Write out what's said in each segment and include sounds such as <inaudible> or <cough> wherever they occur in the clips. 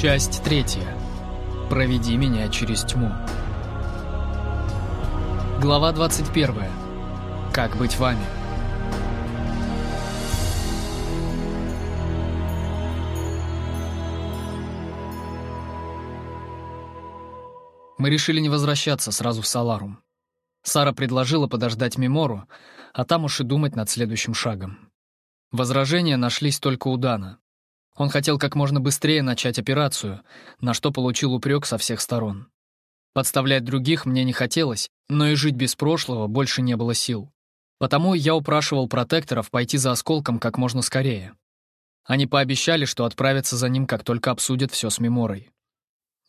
Часть третья. Проведи меня через тьму. Глава 21. Как быть вами? Мы решили не возвращаться сразу в Саларум. Сара предложила подождать Мемору, а там уж и думать над следующим шагом. Возражения нашлись только у Дана. Он хотел как можно быстрее начать операцию, на что получил упрек со всех сторон. Подставлять других мне не хотелось, но и жить без прошлого больше не было сил. Потому я упрашивал протекторов пойти за осколком как можно скорее. Они пообещали, что отправятся за ним, как только обсудят все с Меморой.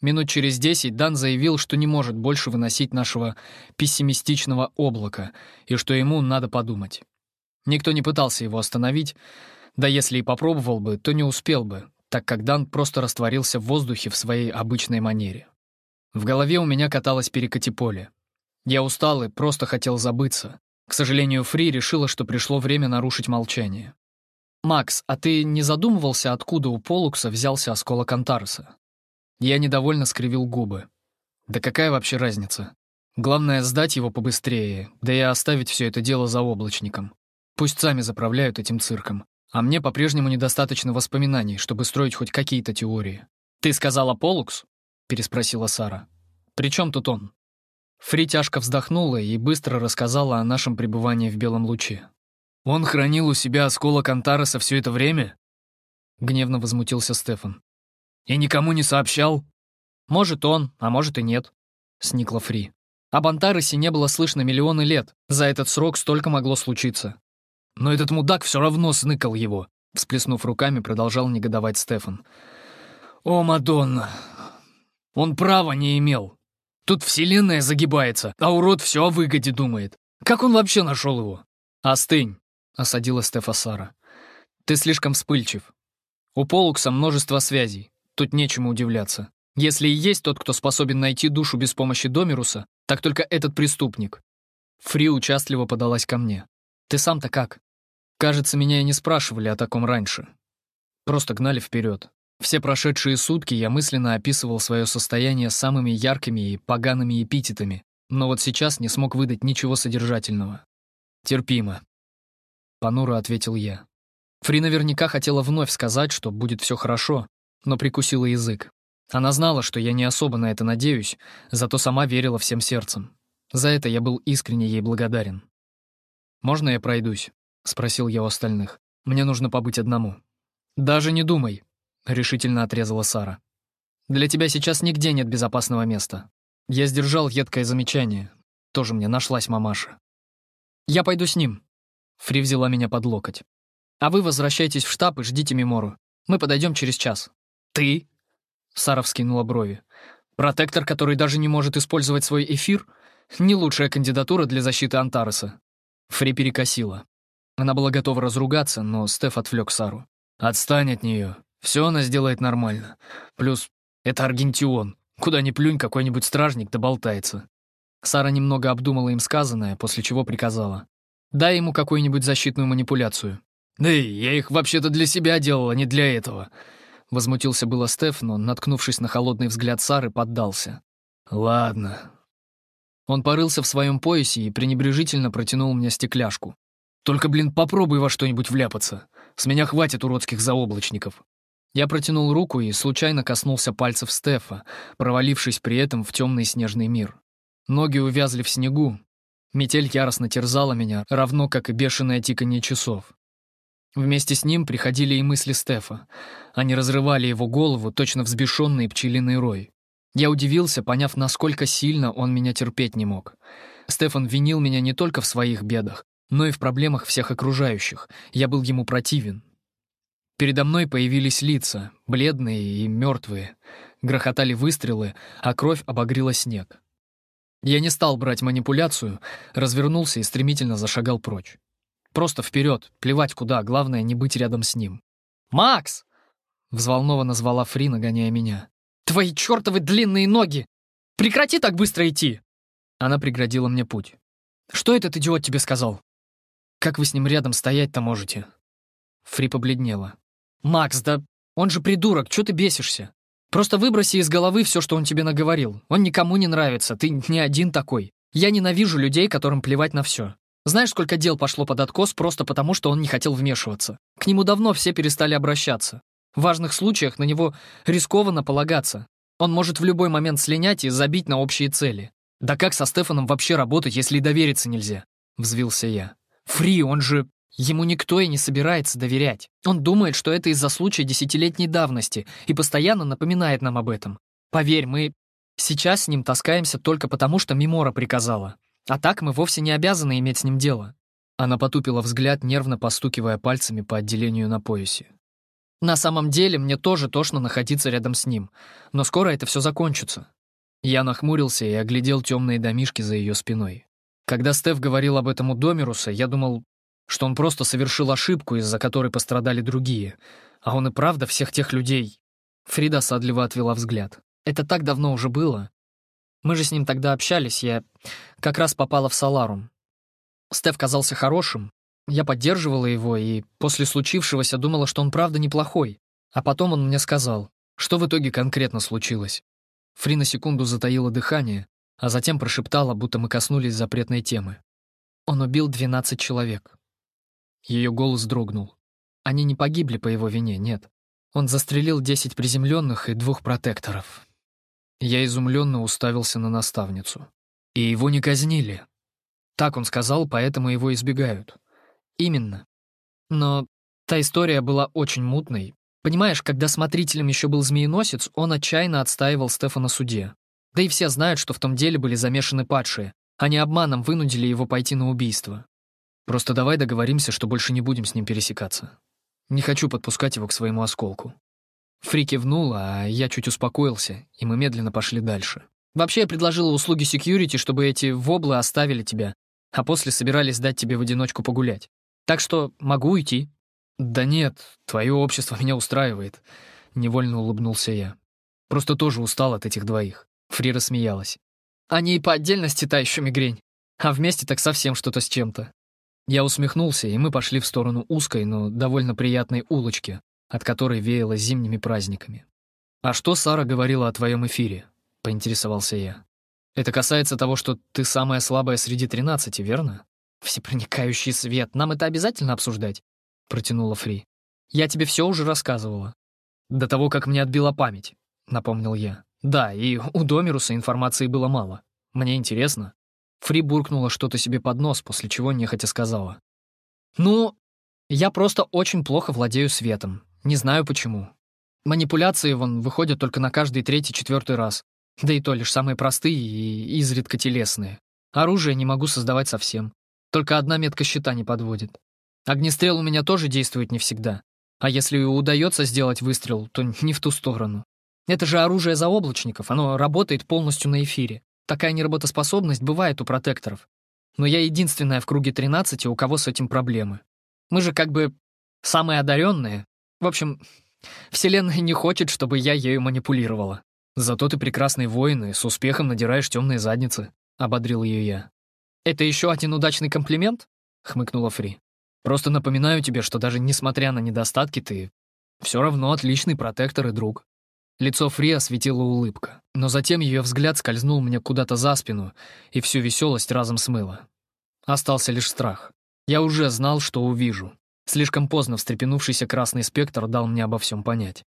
Минут через десять Дан заявил, что не может больше выносить нашего пессимистичного облака и что ему надо подумать. Никто не пытался его остановить, да если и попробовал бы, то не успел бы, так как Дан просто растворился в воздухе в своей обычной манере. В голове у меня каталось перекати поле. Я устал и просто хотел забыться. К сожалению, Фри решила, что пришло время нарушить молчание. «Макс, а ты не задумывался, откуда у Полукса взялся осколок Антареса?» Я недовольно скривил губы. «Да какая вообще разница? Главное — сдать его побыстрее, да и оставить все это дело за облачником. Пусть сами заправляют этим цирком. А мне по-прежнему недостаточно воспоминаний, чтобы строить хоть какие-то теории. «Ты сказала Полукс?» — переспросила Сара. «При чем тут он?» Фри тяжко вздохнула и быстро рассказала о нашем пребывании в Белом луче. «Он хранил у себя осколок Антареса все это время?» Гневно возмутился Стефан. «И никому не сообщал?» «Может, он, а может и нет», — сникла Фри. Об Антаресе не было слышно миллионы лет. За этот срок столько могло случиться. Но этот мудак все равно сныкал его. Всплеснув руками, продолжал негодовать Стефан. «О, Мадонна! Он права не имел. Тут вселенная загибается, а урод все о выгоде думает. Как он вообще нашел его?» «Остынь», — осадила Стефа Сара. «Ты слишком вспыльчив. У Полукса множество связей. Тут нечему удивляться. Если и есть тот, кто способен найти душу без помощи Домируса, так только этот преступник». Фри участливо подалась ко мне. «Ты сам-то как?» Кажется, меня и не спрашивали о таком раньше. Просто гнали вперед. Все прошедшие сутки я мысленно описывал свое состояние самыми яркими и погаными эпитетами, но вот сейчас не смог выдать ничего содержательного. «Терпимо», — понуро ответил я. Фри наверняка хотела вновь сказать, что будет все хорошо, но прикусила язык. Она знала, что я не особо на это надеюсь, зато сама верила всем сердцем. За это я был искренне ей благодарен. «Можно я пройдусь?» — спросил я у остальных. «Мне нужно побыть одному». «Даже не думай», — решительно отрезала Сара. «Для тебя сейчас нигде нет безопасного места». Я сдержал едкое замечание. Тоже мне нашлась мамаша. «Я пойду с ним». Фри взяла меня под локоть. «А вы возвращайтесь в штаб и ждите Мемору. Мы подойдем через час». «Ты?» Сара вскинула брови. «Протектор, который даже не может использовать свой эфир? Не лучшая кандидатура для защиты Антареса». Фри перекосила. Она была готова разругаться, но Стеф отвлек Сару. «Отстань от нее. Все она сделает нормально. Плюс это Аргентион. Куда ни плюнь, какой-нибудь стражник доболтается». Сара немного обдумала им сказанное, после чего приказала. «Дай ему какую-нибудь защитную манипуляцию». «Да я их вообще-то для себя делал, а не для этого». Возмутился было Стеф, но, наткнувшись на холодный взгляд Сары, поддался. «Ладно». Он порылся в своем поясе и пренебрежительно протянул мне стекляшку. Только, блин, попробуй во что-нибудь вляпаться. С меня хватит уродских заоблачников. Я протянул руку и случайно коснулся пальцев Стефа, провалившись при этом в темный снежный мир. Ноги увязли в снегу. Метель яростно терзала меня, равно как и бешеное тиканье часов. Вместе с ним приходили и мысли Стефа. Они разрывали его голову, точно взбешенный пчелиный рой. Я удивился, поняв, насколько сильно он меня терпеть не мог. Стефан винил меня не только в своих бедах, но и в проблемах всех окружающих. Я был ему противен. Передо мной появились лица, бледные и мертвые. Грохотали выстрелы, а кровь обогрела снег. Я не стал брать манипуляцию, развернулся и стремительно зашагал прочь. Просто вперед, плевать куда, главное не быть рядом с ним. «Макс!» — взволнованно звала Фри, нагоняя меня. «Твои чертовы длинные ноги! Прекрати так быстро идти!» Она преградила мне путь. «Что этот идиот тебе сказал?» Как вы с ним рядом стоять-то можете?» Фри побледнела. «Макс, да он же придурок, чё ты бесишься? Просто выброси из головы все, что он тебе наговорил. Он никому не нравится, ты не один такой. Я ненавижу людей, которым плевать на все. Знаешь, сколько дел пошло под откос просто потому, что он не хотел вмешиваться? К нему давно все перестали обращаться. В важных случаях на него рискованно полагаться. Он может в любой момент слинять и забить на общие цели. Да как со Стефаном вообще работать, если и довериться нельзя? Взвился я. Фри, он же... Ему никто и не собирается доверять. Он думает, что это из-за случая десятилетней давности и постоянно напоминает нам об этом. Поверь, мы сейчас с ним таскаемся только потому, что Мимора приказала. А так мы вовсе не обязаны иметь с ним дело. Она потупила взгляд, нервно постукивая пальцами по отделению на поясе. На самом деле, мне тоже тошно находиться рядом с ним, но скоро это все закончится. Я нахмурился и оглядел темные домишки за ее спиной. Когда Стеф говорил об этом у Домируса, я думал, что он просто совершил ошибку, из-за которой пострадали другие. А он и правда всех тех людей... Фрида садливо отвела взгляд. Это так давно уже было. Мы же с ним тогда общались, я как раз попала в Саларум. Стеф казался хорошим, я поддерживала его, и после случившегося думала, что он правда неплохой. А потом он мне сказал, что в итоге конкретно случилось. Фри на секунду затаила дыхание, а затем прошептала, будто мы коснулись запретной темы. Он убил 12 человек. Ее голос дрогнул. Они не погибли по его вине, нет. Он застрелил 10 приземленных и двух протекторов. Я изумленно уставился на наставницу. И его не казнили. Так он сказал, поэтому его избегают. Именно. Но та история была очень мутной. Понимаешь, когда смотрителем еще был змееносец, он отчаянно отстаивал Стефана суде. Да и все знают, что в том деле были замешаны падшие. Они обманом вынудили его пойти на убийство. Просто давай договоримся, что больше не будем с ним пересекаться. Не хочу подпускать его к своему осколку. Фри кивнул, а я чуть успокоился, и мы медленно пошли дальше. Вообще, я предложила услуги секьюрити, чтобы эти воблы оставили тебя, а после собирались дать тебе в одиночку погулять. Так что могу уйти». «Да нет, твое общество меня устраивает», — невольно улыбнулся я. «Просто тоже устал от этих двоих». Фри рассмеялась. «Они и по отдельности та еще мигрень, а вместе так совсем что-то с чем-то». Я усмехнулся, и мы пошли в сторону узкой, но довольно приятной улочки, от которой веяло зимними праздниками. «А что Сара говорила о твоем эфире?» — поинтересовался я. «Это касается того, что ты самая слабая среди тринадцати, верно?» «Всепроникающий свет, нам это обязательно обсуждать?» — протянула Фри. «Я тебе все уже рассказывала». «До того, как мне отбила память», — напомнил я. «Да, и у Домируса информации было мало. Мне интересно». Фри буркнула что-то себе под нос, после чего нехотя сказала. «Ну, я просто очень плохо владею светом. Не знаю почему. Манипуляции, вон, выходят только на каждый третий-четвертый раз. Да и то лишь самые простые и изредка телесные. Оружие не могу создавать совсем. Только одна метка щита не подводит. Огнестрел у меня тоже действует не всегда. А если и удается сделать выстрел, то не в ту сторону. Это же оружие заоблачников, оно работает полностью на эфире. Такая неработоспособность бывает у протекторов. Но я единственная в круге 13, у кого с этим проблемы. Мы же как бы самые одаренные. В общем, Вселенная не хочет, чтобы я ею манипулировала. Зато ты прекрасный воин и с успехом надираешь темные задницы, — ободрил ее я. «Это еще один удачный комплимент?» — хмыкнула Фри. «Просто напоминаю тебе, что даже несмотря на недостатки, ты все равно отличный протектор и друг». Лицо Фри осветила улыбка, но затем ее взгляд скользнул мне куда-то за спину, и всю веселость разом смыло. Остался лишь страх. Я уже знал, что увижу. Слишком поздно встрепенувшийся красный спектр дал мне обо всем понять.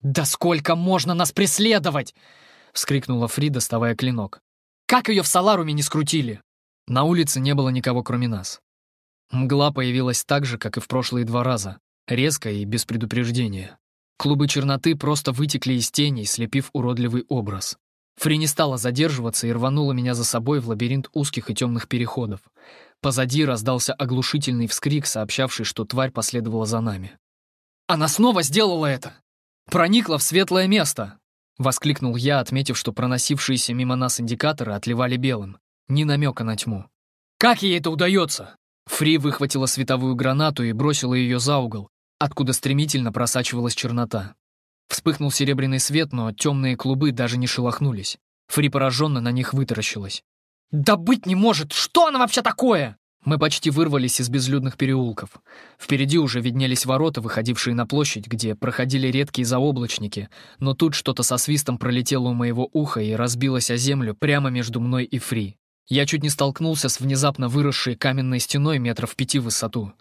«Да сколько можно нас преследовать!» — вскрикнула Фри, доставая клинок. «Как ее в Саларуме не скрутили?» На улице не было никого, кроме нас. Мгла появилась так же, как и в прошлые два раза, резко и без предупреждения. Клубы черноты просто вытекли из теней, слепив уродливый образ. Фри не стала задерживаться и рванула меня за собой в лабиринт узких и темных переходов. Позади раздался оглушительный вскрик, сообщавший, что тварь последовала за нами. «Она снова сделала это! Проникла в светлое место!» — воскликнул я, отметив, что проносившиеся мимо нас индикаторы отливали белым. Ни намека на тьму. «Как ей это удается?» Фри выхватила световую гранату и бросила ее за угол, откуда стремительно просачивалась чернота. Вспыхнул серебряный свет, но темные клубы даже не шелохнулись. Фри пораженно на них вытаращилась. «Да быть не может! Что она вообще такое?» Мы почти вырвались из безлюдных переулков. Впереди уже виднелись ворота, выходившие на площадь, где проходили редкие заоблачники, но тут что-то со свистом пролетело у моего уха и разбилось о землю прямо между мной и Фри. Я чуть не столкнулся с внезапно выросшей каменной стеной метров пяти в высоту.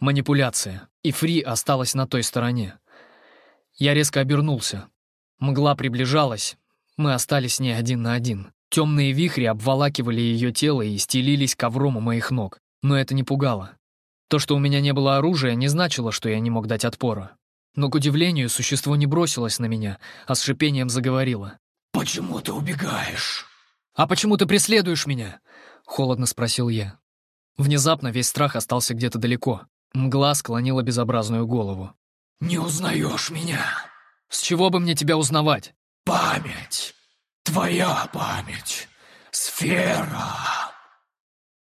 Манипуляция. И Фри осталась на той стороне. Я резко обернулся. Мгла приближалась. Мы остались с ней один на один. Темные вихри обволакивали ее тело и стелились ковром у моих ног но это не пугало. То, что у меня не было оружия, не значило, что я не мог дать отпора. Но, к удивлению, существо не бросилось на меня, а с шипением заговорило. «Почему ты убегаешь?» «А почему ты преследуешь меня?» — холодно спросил я. Внезапно весь страх остался где-то далеко. Мгла склонила безобразную голову. «Не узнаешь меня?» «С чего бы мне тебя узнавать?» «Память! Твоя память! Сфера!»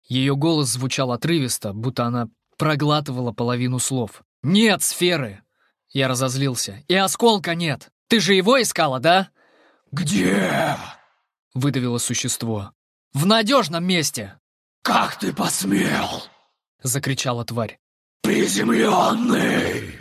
Ее голос звучал отрывисто, будто она проглатывала половину слов. «Нет сферы!» Я разозлился. «И осколка нет! Ты же его искала, да?» «Где?» — выдавило существо. «В надежном месте!» «Как ты посмел?» — закричала тварь. «Приземленный!»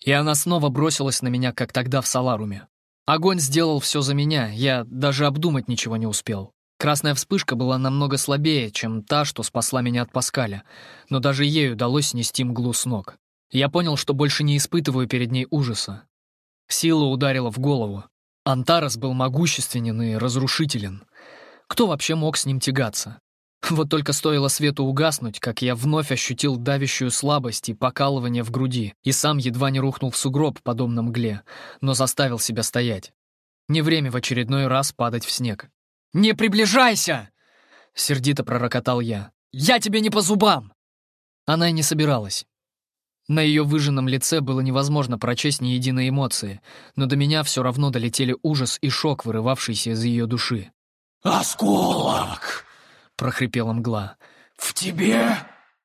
И она снова бросилась на меня, как тогда в Саларуме. Огонь сделал все за меня, я даже обдумать ничего не успел. Красная вспышка была намного слабее, чем та, что спасла меня от Паскаля, но даже ей удалось снести мглу с ног. Я понял, что больше не испытываю перед ней ужаса. Сила ударила в голову. Антарес был могущественен и разрушителен. Кто вообще мог с ним тягаться? Вот только стоило свету угаснуть, как я вновь ощутил давящую слабость и покалывание в груди, и сам едва не рухнул в сугроб, подобно мгле, но заставил себя стоять. Не время в очередной раз падать в снег. «Не приближайся!» — сердито пророкотал я. «Я тебе не по зубам!» Она и не собиралась. На ее выжженном лице было невозможно прочесть ни единой эмоции, но до меня все равно долетели ужас и шок, вырывавшийся из ее души. «Осколок!» — прохрипела мгла. «В тебе?»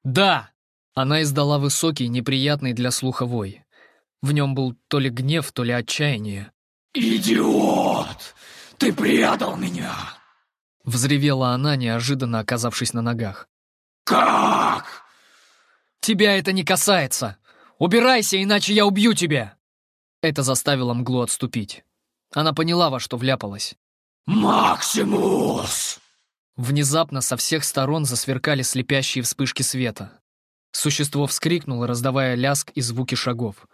«Да!» Она издала высокий, неприятный для слуха вой. В нем был то ли гнев, то ли отчаяние. «Идиот! Ты предал меня!» Взревела она, неожиданно оказавшись на ногах. «Как?» «Тебя это не касается! Убирайся, иначе я убью тебя!» Это заставило мглу отступить. Она поняла, во что вляпалась. «Максимус!» Внезапно со всех сторон засверкали слепящие вспышки света. Существо вскрикнуло, раздавая ляск и звуки шагов.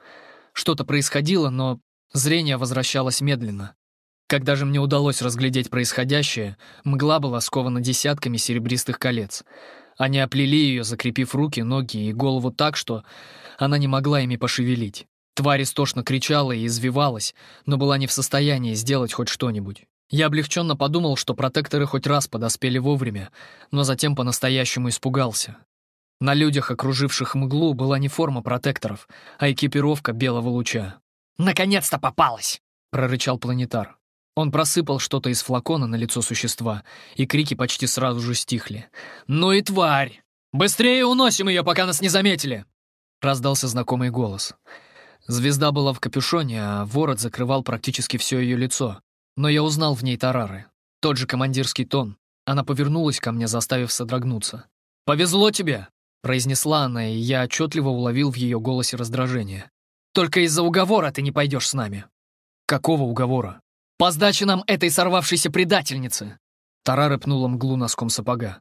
Что-то происходило, но зрение возвращалось медленно. Когда же мне удалось разглядеть происходящее, мгла была скована десятками серебристых колец. Они оплели ее, закрепив руки, ноги и голову так, что она не могла ими пошевелить. Тварь истошно кричала и извивалась, но была не в состоянии сделать хоть что-нибудь. Я облегченно подумал, что протекторы хоть раз подоспели вовремя, но затем по-настоящему испугался. На людях, окруживших мглу, была не форма протекторов, а экипировка белого луча. «Наконец-то попалась!» — прорычал планетар. Он просыпал что-то из флакона на лицо существа, и крики почти сразу же стихли. «Ну и тварь! Быстрее уносим ее, пока нас не заметили!» Раздался знакомый голос. Звезда была в капюшоне, а ворот закрывал практически все ее лицо. Но я узнал в ней Тарары. Тот же командирский тон. Она повернулась ко мне, заставив содрогнуться. «Повезло тебе!» — произнесла она, и я отчетливо уловил в ее голосе раздражение. «Только из-за уговора ты не пойдешь с нами». «Какого уговора?» По сдаче нам этой сорвавшейся предательницы!» Тарара пнула мглу носком сапога.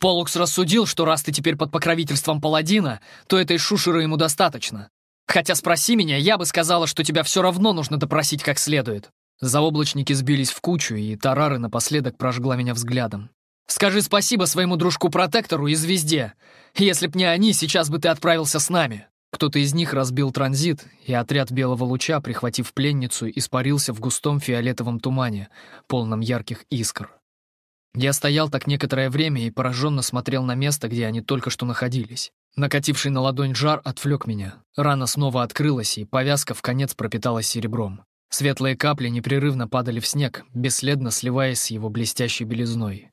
«Полукс рассудил, что раз ты теперь под покровительством паладина, то этой шушеры ему достаточно. Хотя спроси меня, я бы сказала, что тебя все равно нужно допросить как следует». Заоблачники сбились в кучу, и Тарары напоследок прожгла меня взглядом. «Скажи спасибо своему дружку-протектору и звезде. Если б не они, сейчас бы ты отправился с нами». Кто-то из них разбил транзит, и отряд белого луча, прихватив пленницу, испарился в густом фиолетовом тумане, полном ярких искр. Я стоял так некоторое время и пораженно смотрел на место, где они только что находились. Накативший на ладонь жар отвлек меня. Рана снова открылась, и повязка в конец пропиталась серебром. Светлые капли непрерывно падали в снег, бесследно сливаясь с его блестящей белизной.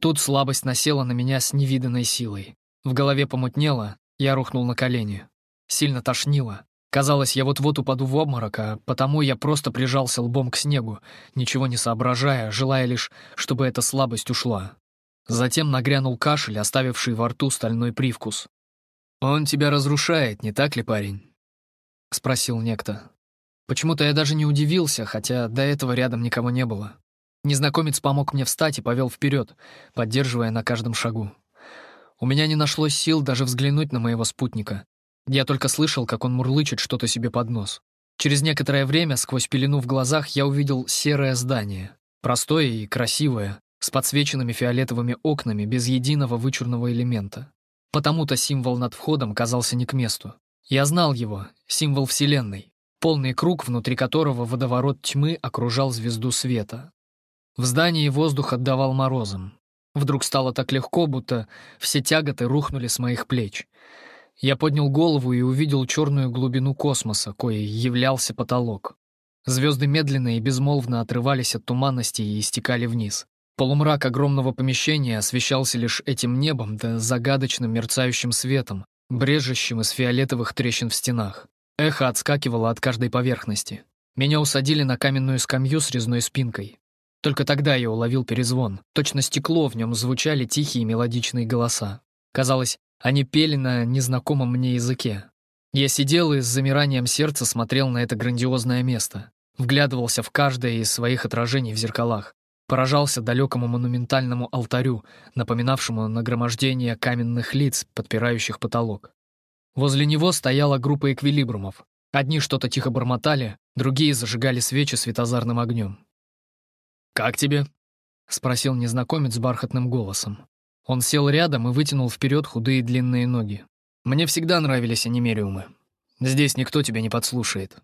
Тут слабость насела на меня с невиданной силой. В голове помутнело, я рухнул на колени. Сильно тошнило. Казалось, я вот-вот упаду в обморок, а потому я просто прижался лбом к снегу, ничего не соображая, желая лишь, чтобы эта слабость ушла. Затем нагрянул кашель, оставивший во рту стальной привкус. «Он тебя разрушает, не так ли, парень?» — спросил некто. Почему-то я даже не удивился, хотя до этого рядом никого не было. Незнакомец помог мне встать и повел вперед, поддерживая на каждом шагу. У меня не нашлось сил даже взглянуть на моего спутника. Я только слышал, как он мурлычет что-то себе под нос. Через некоторое время, сквозь пелену в глазах, я увидел серое здание. Простое и красивое, с подсвеченными фиолетовыми окнами, без единого вычурного элемента. Потому-то символ над входом казался не к месту. Я знал его, символ Вселенной, полный круг, внутри которого водоворот тьмы окружал звезду света. В здании воздух отдавал морозом. Вдруг стало так легко, будто все тяготы рухнули с моих плеч. Я поднял голову и увидел черную глубину космоса, коей являлся потолок. Звезды медленно и безмолвно отрывались от туманности и истекали вниз. Полумрак огромного помещения освещался лишь этим небом да загадочным мерцающим светом, брежущим из фиолетовых трещин в стенах. Эхо отскакивало от каждой поверхности. Меня усадили на каменную скамью с резной спинкой. Только тогда я уловил перезвон. Точно стекло, в нем звучали тихие мелодичные голоса. Казалось, они пели на незнакомом мне языке. Я сидел и с замиранием сердца смотрел на это грандиозное место. Вглядывался в каждое из своих отражений в зеркалах. Поражался далекому монументальному алтарю, напоминавшему нагромождение каменных лиц, подпирающих потолок. Возле него стояла группа эквилибрумов. Одни что-то тихо бормотали, другие зажигали свечи светозарным огнем. «Как тебе?» — спросил незнакомец бархатным голосом. Он сел рядом и вытянул вперед худые длинные ноги. «Мне всегда нравились анимериумы. Здесь никто тебя не подслушает».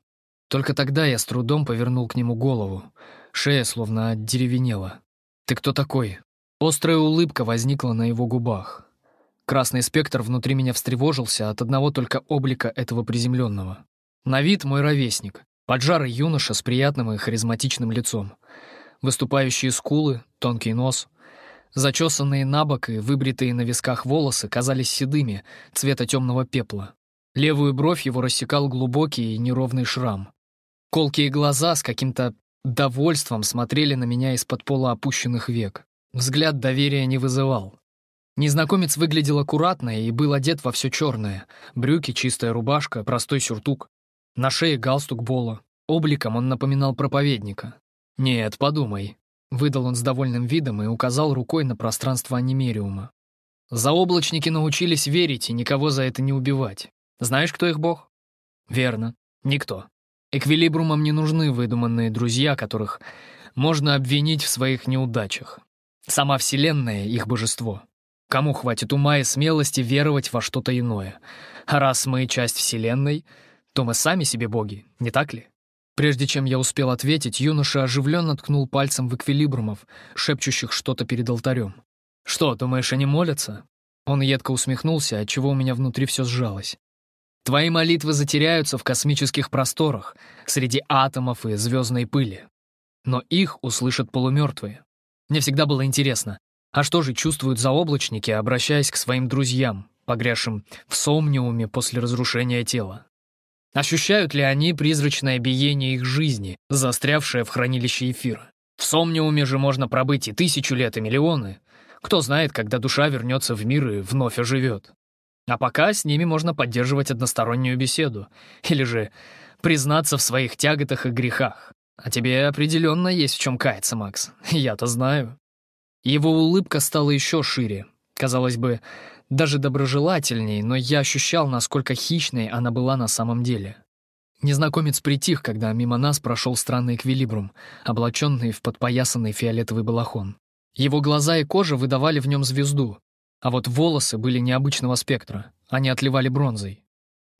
Только тогда я с трудом повернул к нему голову. Шея словно отдеревенела. «Ты кто такой?» Острая улыбка возникла на его губах. Красный спектр внутри меня встревожился от одного только облика этого приземленного. На вид мой ровесник, поджарый юноша с приятным и харизматичным лицом. Выступающие скулы, тонкий нос. Зачесанные на бок и выбритые на висках волосы казались седыми, цвета темного пепла. Левую бровь его рассекал глубокий и неровный шрам. Колкие глаза с каким-то довольством смотрели на меня из-под пола опущенных век. Взгляд доверия не вызывал. Незнакомец выглядел аккуратно и был одет во все черное. Брюки, чистая рубашка, простой сюртук. На шее галстук Бола. Обликом он напоминал проповедника. «Нет, подумай», — выдал он с довольным видом и указал рукой на пространство анимериума. «Заоблачники научились верить и никого за это не убивать. Знаешь, кто их бог?» «Верно. Никто. Эквилибрумам не нужны выдуманные друзья, которых можно обвинить в своих неудачах. Сама Вселенная — их божество. Кому хватит ума и смелости веровать во что-то иное? А раз мы часть Вселенной, то мы сами себе боги, не так ли? Прежде чем я успел ответить, юноша оживленно ткнул пальцем в эквилибрумов, шепчущих что-то перед алтарем. «Что, думаешь, они молятся?» Он едко усмехнулся, отчего у меня внутри все сжалось. «Твои молитвы затеряются в космических просторах, среди атомов и звездной пыли. Но их услышат полумертвые. Мне всегда было интересно, а что же чувствуют заоблачники, обращаясь к своим друзьям, погрязшим в сомниуме после разрушения тела? Ощущают ли они призрачное биение их жизни, застрявшее в хранилище эфира? В сомниуме же можно пробыть и тысячу лет, и миллионы. Кто знает, когда душа вернется в мир и вновь оживет. А пока с ними можно поддерживать одностороннюю беседу. Или же признаться в своих тяготах и грехах. А тебе определенно есть в чем каяться, Макс. Я-то знаю. Его улыбка стала еще шире. Казалось бы, даже доброжелательней, но я ощущал, насколько хищной она была на самом деле. Незнакомец притих, когда мимо нас прошел странный эквилибрум, облаченный в подпоясанный фиолетовый балахон. Его глаза и кожа выдавали в нем звезду, а вот волосы были необычного спектра, они отливали бронзой.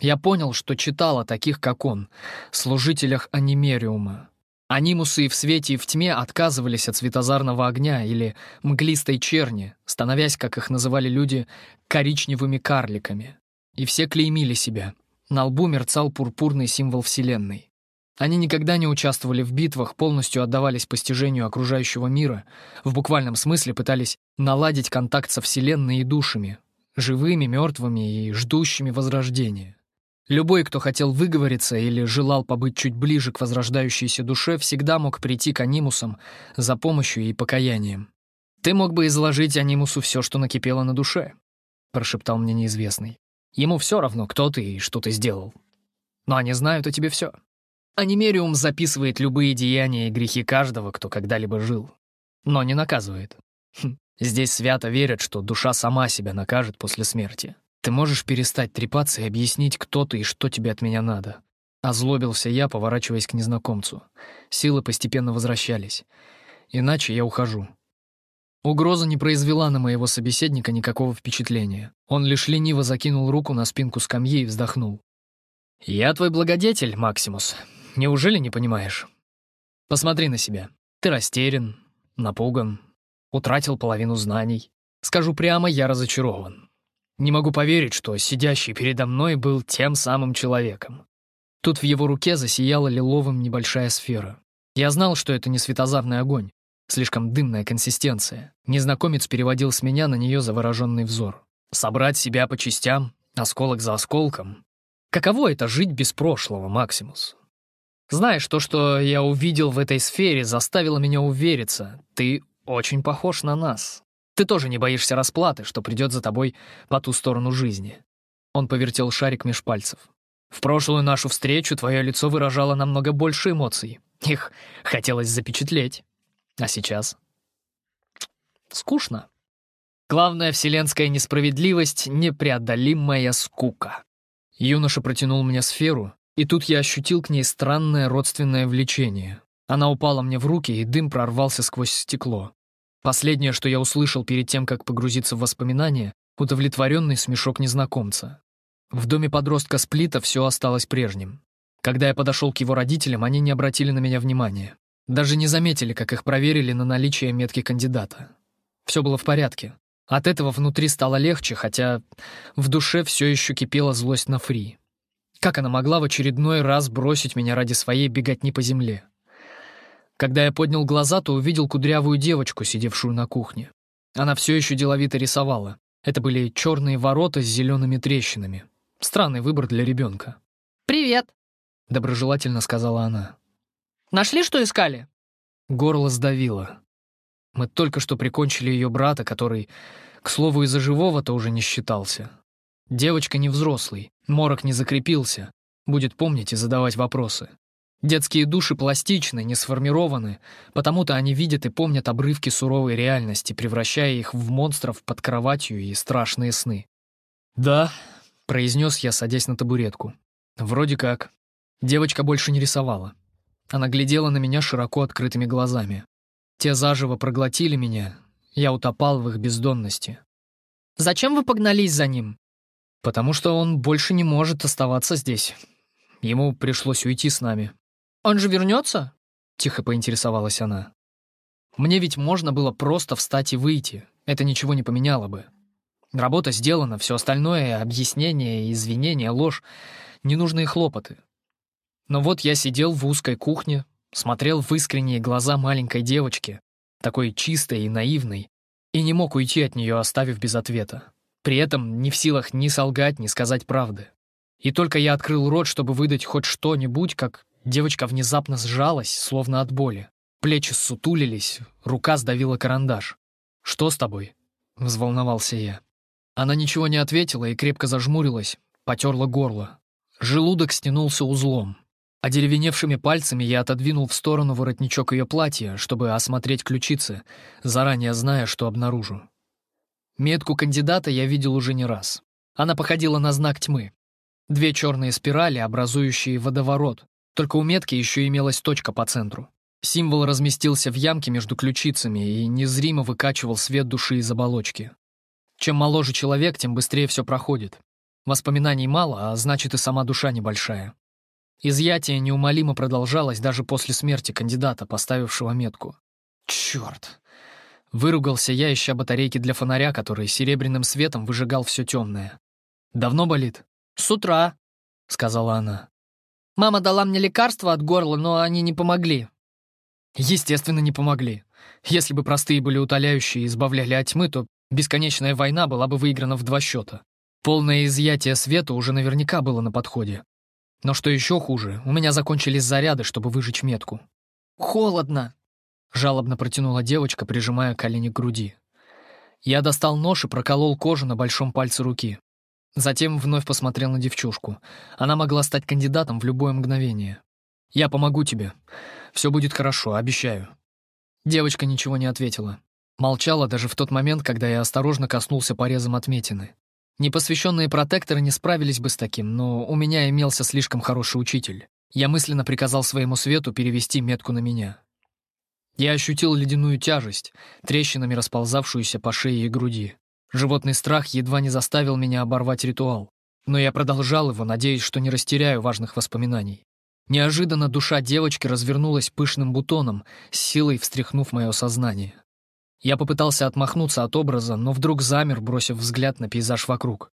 Я понял, что читал о таких, как он, служителях анимериума, Анимусы и в свете, и в тьме отказывались от светозарного огня или мглистой черни, становясь, как их называли люди, коричневыми карликами. И все клеймили себя. На лбу мерцал пурпурный символ Вселенной. Они никогда не участвовали в битвах, полностью отдавались постижению окружающего мира, в буквальном смысле пытались наладить контакт со Вселенной и душами, живыми, мертвыми и ждущими возрождения. Любой, кто хотел выговориться или желал побыть чуть ближе к возрождающейся душе, всегда мог прийти к анимусам за помощью и покаянием. «Ты мог бы изложить анимусу все, что накипело на душе», — прошептал мне неизвестный. «Ему все равно, кто ты и что ты сделал. Но они знают о тебе все. Анимериум записывает любые деяния и грехи каждого, кто когда-либо жил, но не наказывает. Хм, здесь свято верят, что душа сама себя накажет после смерти. Ты можешь перестать трепаться и объяснить, кто ты и что тебе от меня надо. Озлобился я, поворачиваясь к незнакомцу. Силы постепенно возвращались. Иначе я ухожу. Угроза не произвела на моего собеседника никакого впечатления. Он лишь лениво закинул руку на спинку скамьи и вздохнул. «Я твой благодетель, Максимус. Неужели не понимаешь? Посмотри на себя. Ты растерян, напуган, утратил половину знаний. Скажу прямо, я разочарован. Не могу поверить, что сидящий передо мной был тем самым человеком. Тут в его руке засияла лиловым небольшая сфера. Я знал, что это не светозарный огонь, слишком дымная консистенция. Незнакомец переводил с меня на нее завороженный взор. Собрать себя по частям, осколок за осколком. Каково это жить без прошлого, Максимус? Знаешь, то, что я увидел в этой сфере, заставило меня увериться. Ты очень похож на нас. Ты тоже не боишься расплаты, что придет за тобой по ту сторону жизни. Он повертел шарик меж пальцев. В прошлую нашу встречу твое лицо выражало намного больше эмоций. Их хотелось запечатлеть. А сейчас? Скучно. Главная вселенская несправедливость — непреодолимая скука. Юноша протянул мне сферу, и тут я ощутил к ней странное родственное влечение. Она упала мне в руки, и дым прорвался сквозь стекло. Последнее, что я услышал перед тем, как погрузиться в воспоминания, удовлетворенный смешок незнакомца. В доме подростка Сплита все осталось прежним. Когда я подошел к его родителям, они не обратили на меня внимания. Даже не заметили, как их проверили на наличие метки кандидата. Все было в порядке. От этого внутри стало легче, хотя в душе все еще кипела злость на Фри. Как она могла в очередной раз бросить меня ради своей беготни по земле? Когда я поднял глаза, то увидел кудрявую девочку, сидевшую на кухне. Она все еще деловито рисовала. Это были черные ворота с зелеными трещинами. Странный выбор для ребенка. «Привет!» — доброжелательно сказала она. «Нашли, что искали?» Горло сдавило. Мы только что прикончили ее брата, который, к слову, из-за живого-то уже не считался. Девочка не взрослый, морок не закрепился, будет помнить и задавать вопросы. Детские души пластичны, не сформированы, потому-то они видят и помнят обрывки суровой реальности, превращая их в монстров под кроватью и страшные сны. «Да», — произнес я, садясь на табуретку. «Вроде как». Девочка больше не рисовала. Она глядела на меня широко открытыми глазами. Те заживо проглотили меня, я утопал в их бездонности. «Зачем вы погнались за ним?» «Потому что он больше не может оставаться здесь. Ему пришлось уйти с нами». «Он же вернется?» — тихо поинтересовалась она. «Мне ведь можно было просто встать и выйти. Это ничего не поменяло бы. Работа сделана, все остальное — объяснение, извинения, ложь — ненужные хлопоты. Но вот я сидел в узкой кухне, смотрел в искренние глаза маленькой девочки, такой чистой и наивной, и не мог уйти от нее, оставив без ответа. При этом не в силах ни солгать, ни сказать правды. И только я открыл рот, чтобы выдать хоть что-нибудь, как девочка внезапно сжалась, словно от боли. Плечи сутулились, рука сдавила карандаш. «Что с тобой?» — взволновался я. Она ничего не ответила и крепко зажмурилась, потерла горло. Желудок стянулся узлом. Одеревеневшими пальцами я отодвинул в сторону воротничок ее платья, чтобы осмотреть ключицы, заранее зная, что обнаружу. Метку кандидата я видел уже не раз. Она походила на знак тьмы. Две черные спирали, образующие водоворот, только у метки еще имелась точка по центру. Символ разместился в ямке между ключицами и незримо выкачивал свет души из оболочки. Чем моложе человек, тем быстрее все проходит. Воспоминаний мало, а значит и сама душа небольшая. Изъятие неумолимо продолжалось даже после смерти кандидата, поставившего метку. Черт! Выругался я, ища батарейки для фонаря, который серебряным светом выжигал все темное. «Давно болит?» «С утра», — сказала она. «Мама дала мне лекарства от горла, но они не помогли». Естественно, не помогли. Если бы простые были утоляющие и избавляли от тьмы, то бесконечная война была бы выиграна в два счета. Полное изъятие света уже наверняка было на подходе. Но что еще хуже, у меня закончились заряды, чтобы выжечь метку. «Холодно», —— жалобно протянула девочка, прижимая колени к груди. Я достал нож и проколол кожу на большом пальце руки. Затем вновь посмотрел на девчушку. Она могла стать кандидатом в любое мгновение. «Я помогу тебе. Все будет хорошо, обещаю». Девочка ничего не ответила. Молчала даже в тот момент, когда я осторожно коснулся порезом отметины. Непосвященные протекторы не справились бы с таким, но у меня имелся слишком хороший учитель. Я мысленно приказал своему свету перевести метку на меня. Я ощутил ледяную тяжесть, трещинами расползавшуюся по шее и груди. Животный страх едва не заставил меня оборвать ритуал. Но я продолжал его, надеясь, что не растеряю важных воспоминаний. Неожиданно душа девочки развернулась пышным бутоном, с силой встряхнув мое сознание. Я попытался отмахнуться от образа, но вдруг замер, бросив взгляд на пейзаж вокруг.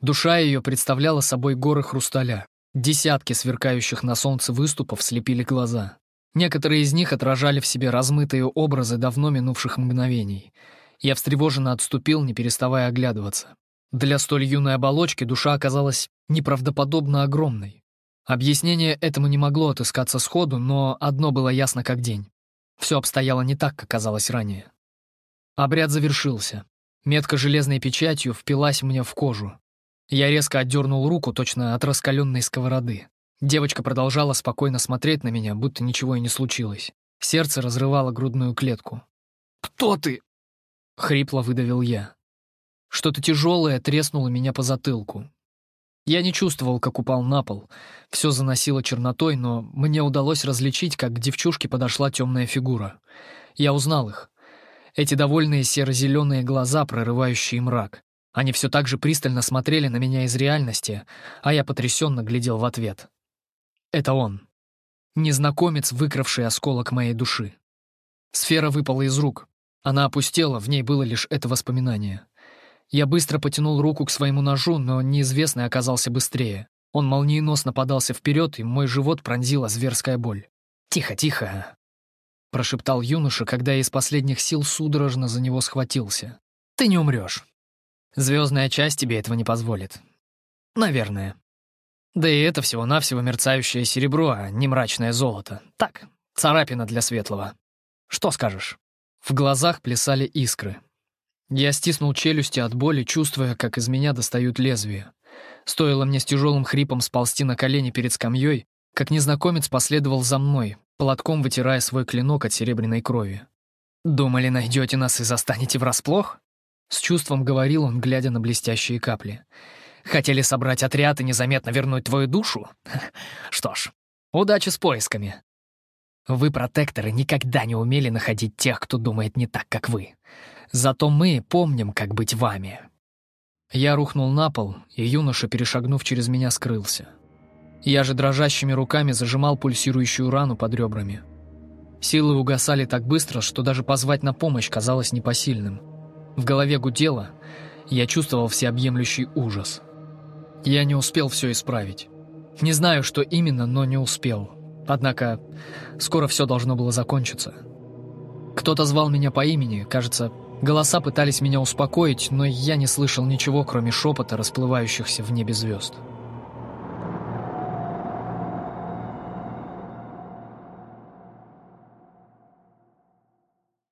Душа ее представляла собой горы хрусталя. Десятки сверкающих на солнце выступов слепили глаза. Некоторые из них отражали в себе размытые образы давно минувших мгновений. Я встревоженно отступил, не переставая оглядываться. Для столь юной оболочки душа оказалась неправдоподобно огромной. Объяснение этому не могло отыскаться сходу, но одно было ясно как день. Все обстояло не так, как казалось ранее. Обряд завершился. Метка железной печатью впилась мне в кожу. Я резко отдернул руку, точно от раскаленной сковороды. Девочка продолжала спокойно смотреть на меня, будто ничего и не случилось. Сердце разрывало грудную клетку. «Кто ты?» — хрипло выдавил я. Что-то тяжелое треснуло меня по затылку. Я не чувствовал, как упал на пол. Все заносило чернотой, но мне удалось различить, как к девчушке подошла темная фигура. Я узнал их. Эти довольные серо-зеленые глаза, прорывающие мрак. Они все так же пристально смотрели на меня из реальности, а я потрясенно глядел в ответ. Это он. Незнакомец, выкравший осколок моей души. Сфера выпала из рук. Она опустела, в ней было лишь это воспоминание. Я быстро потянул руку к своему ножу, но неизвестный оказался быстрее. Он молниеносно подался вперед, и мой живот пронзила зверская боль. «Тихо, тихо!» — прошептал юноша, когда я из последних сил судорожно за него схватился. «Ты не умрешь. Звездная часть тебе этого не позволит. Наверное. Да и это всего-навсего мерцающее серебро, а не мрачное золото. Так, царапина для светлого. Что скажешь?» В глазах плясали искры. Я стиснул челюсти от боли, чувствуя, как из меня достают лезвие. Стоило мне с тяжелым хрипом сползти на колени перед скамьей, как незнакомец последовал за мной, платком вытирая свой клинок от серебряной крови. «Думали, найдете нас и застанете врасплох?» С чувством говорил он, глядя на блестящие капли. «Хотели собрать отряд и незаметно вернуть твою душу? <laughs> Что ж, удачи с поисками. Вы, протекторы, никогда не умели находить тех, кто думает не так, как вы. Зато мы помним, как быть вами». Я рухнул на пол, и юноша, перешагнув через меня, скрылся. Я же дрожащими руками зажимал пульсирующую рану под ребрами. Силы угасали так быстро, что даже позвать на помощь казалось непосильным. В голове гудело, я чувствовал всеобъемлющий ужас. Я не успел все исправить. Не знаю, что именно, но не успел. Однако скоро все должно было закончиться. Кто-то звал меня по имени, кажется, голоса пытались меня успокоить, но я не слышал ничего, кроме шепота расплывающихся в небе звезд.